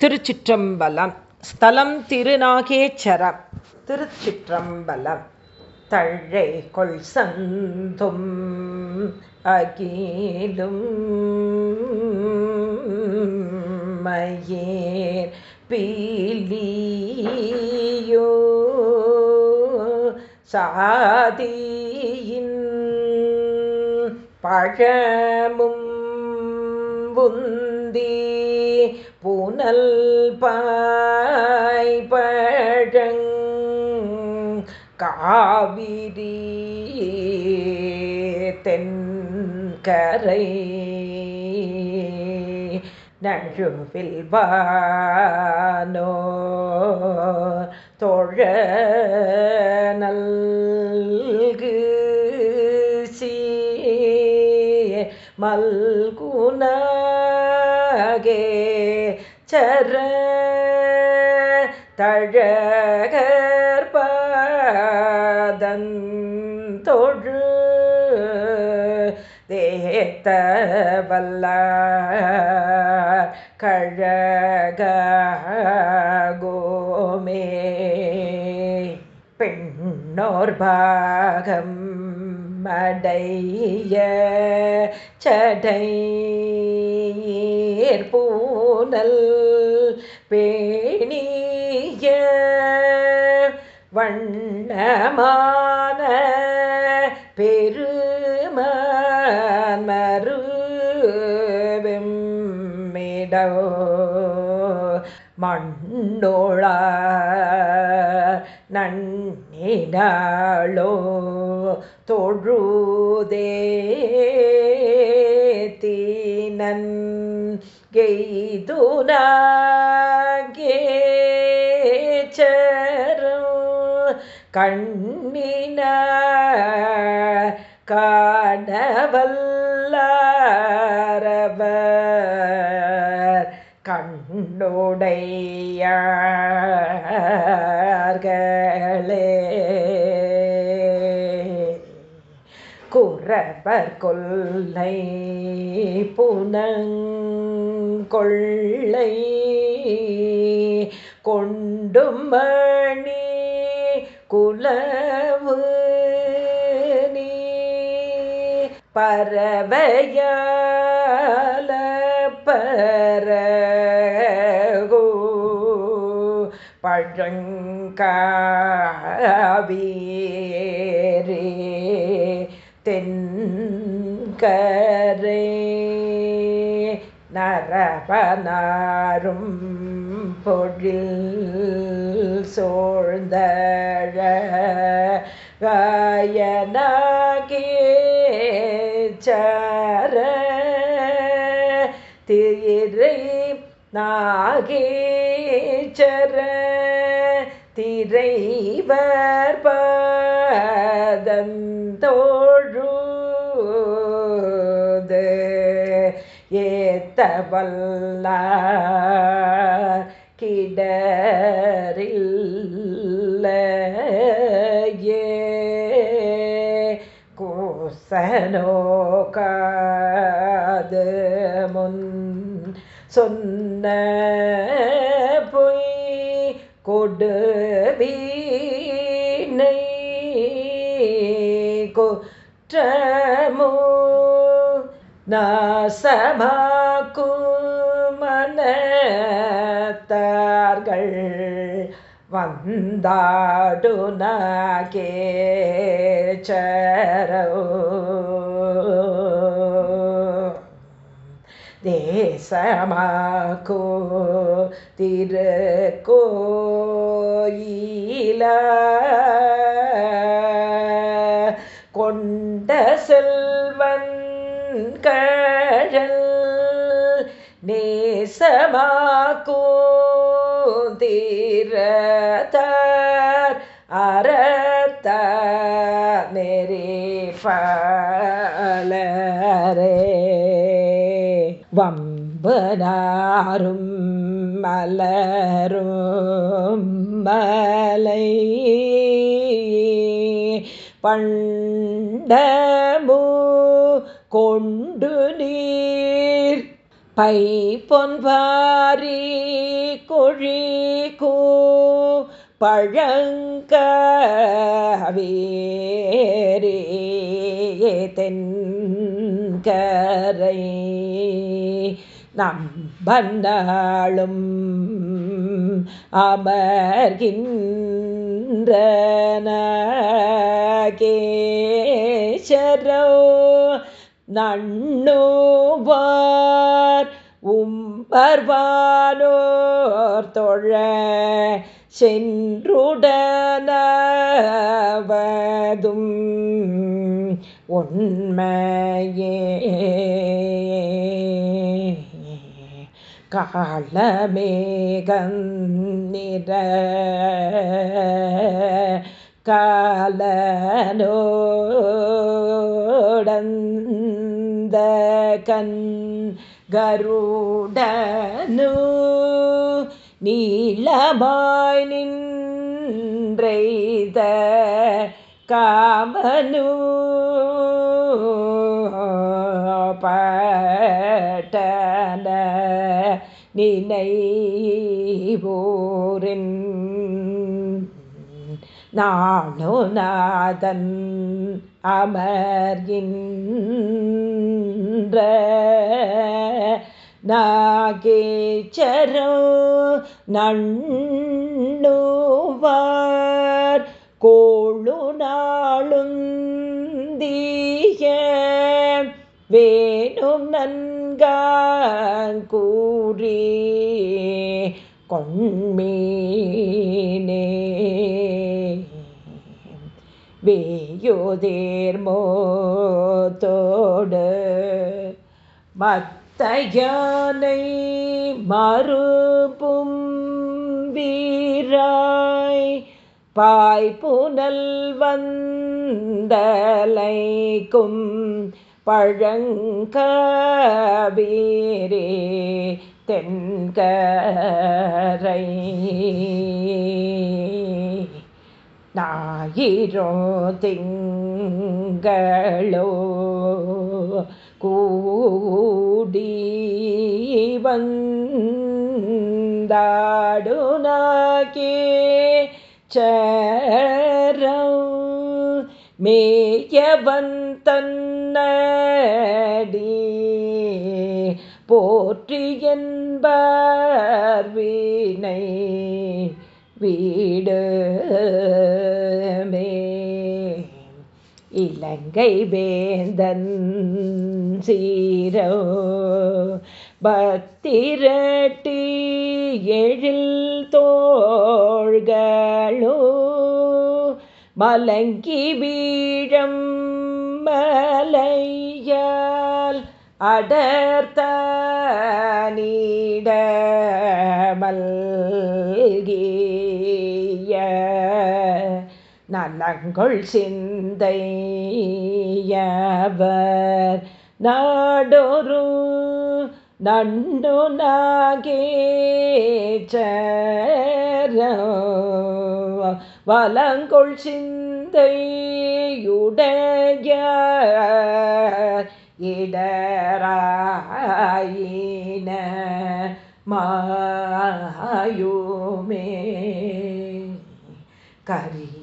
திருச்சிற்றம்பலம். ஸ்தலம் திருநாகேச்சரம் திருச்சிற்றம்பலம். தழை கொள் சந்தும் அகிலும் மயேர் பீலியோ சாதியின் பழமும் புந்தீ பூனல் பாய் பழங் காவிரி தென்கரை நழுவில் வானோ தோழ நல்கு சீர் மல்குனாகே சர தழகற்பதன் தேத்த வல்ல கழகோமே பெண்ணோர் பாகம் மடைய சடை பூனல் பேணிய வண்ணமான பெருமான் மருவெம்மிடோ மண்ணோழ நன்னினாளோ தொழுதே தீனன் கெய்துனா கண்ணின காணவல்லாரவர் கண்ணுடையார்களே. குறவர் கொல்லை புனங்கொள்ளை கொண்டும் மணி குலவு நீ பறவையால பரகோ. பழங்காவீரே தென்கரை நரபனாரும் பொழில் சோழ்ந்தழ திரை நாகேச்சர திரைவர் பதந்தோழுது ஏத்த வல்ல கிடரில்லையே கோசனோகாது முன் சொன்ன பொய் கொடு வீணை. குற்றமோ நாசமாக்கு வந்தாடு நாகேச்சரோ தேசமாக்கோ திருக்கோயில கொண்ட செல்வன் கழல் நேசமாக்கோ தீர தீரத்தார் அறத்த நெறிஃபலரே வம்பனாரும் மலரும் மலை பண்டமு கொண்டு நீர். பை பொன்பாரி கொழிகூ பழங்கவேரே தென்கரை. நம்பன்னாளும் அமர்கின்றனகேசரோ நண்ணுவார் உம்பர்வானோ சென்றோர் தொழ சென்றுடனவதும் உண்மையே. காலமேகம் நிற காலனோடந்த கண் கருடனு நீளமாய் நின்றைத காமனு பட்டன நினைவோரின் நானோ நாதன் அமர்கின்ற நாகேச்சரோ நண்ணுவார். கோழு நாளுந்தீய வேணும் நன்கூறி கொண்மீனே. வேயோதேர் மத் தயானை மறுபும் வீராய் பாய்புனல் வந்தலைக்கும் பழங்கபீரே தென்கரை. ஞாயிறோ திங்களோ கூடி வந்தாடுனாக்கே சரம் மேயவன் தன்னடி போற்றி என்பார் வீணை வீடு இலங்கை வேந்தன் சீரோ. பத்திரட்டி எழில் தோழ்களோ மலங்கி வீழம் மலையால் அடர்த்த நீடமல்கி. நலங்கொள் சிந்தையவர். நாடொரு நண்டு நாகேச்சர வலங்கொள் சிந்தையுடைய இடராயின மாயுமே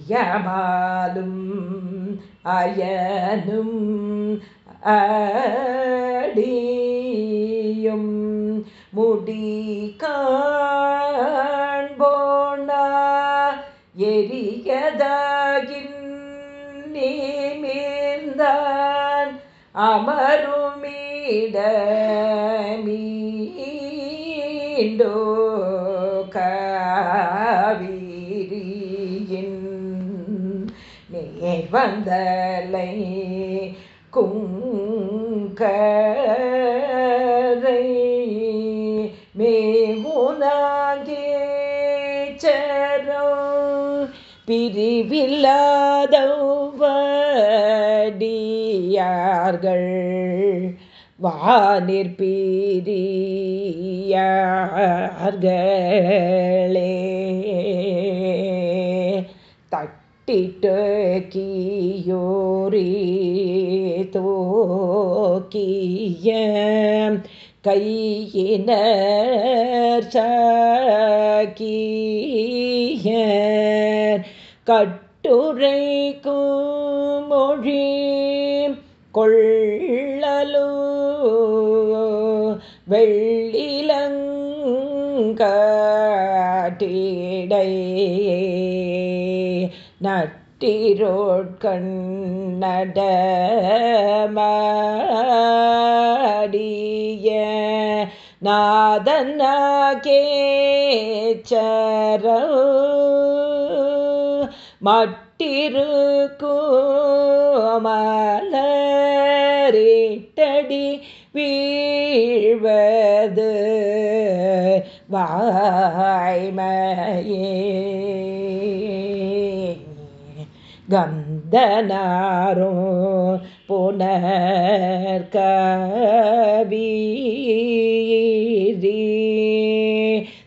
யமாலும் அயனும் அடியும் முடி காண்போனா எரியதாகின் நீமீர்ந்தான் அமருமிட மீண்டோ வந்தலை குங்கரை மேமுனாகேச்சரோ பிரிவில்லாதவடியார்கள் வானிற்பீரியார்களே தட்டிட்டு கையினர் சாக்கியர் கட்டுரைக்கும் மொழி கொள்ளலோ வெள்ளிலங்காட்டிடை நட்டிரோட்கண்ணடமாடிய நாதனாகேச்சரோ மட்டிருக்குமலரிட்டடி வீழ்வது வாய்மையே. கந்தனாரோ புனர்கபீரி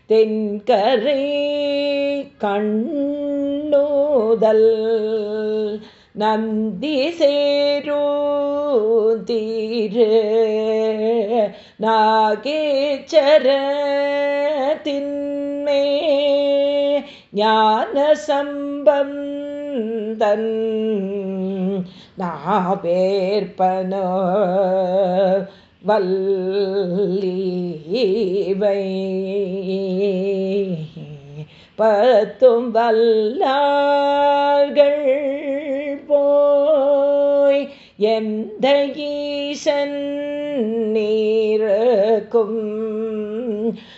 தென்கரை கண்ணோதல் நந்தி சேரோ தீரு. நாகேச்சர தின்மே ஞான சம்பந்தன் நாவேற்பனோ வல்லீவை. பத்தும் வல்லார்கள் போய் எந்த ஈசன் நீருக்கும்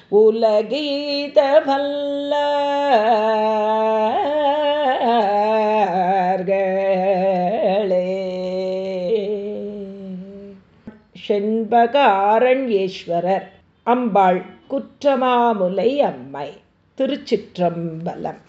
உலகீத வல்ல செண்பகாரண்யேஸ்வரர் அம்பாள் குற்றமாமுலை அம்மை திருச்சிற்றம்பலம்.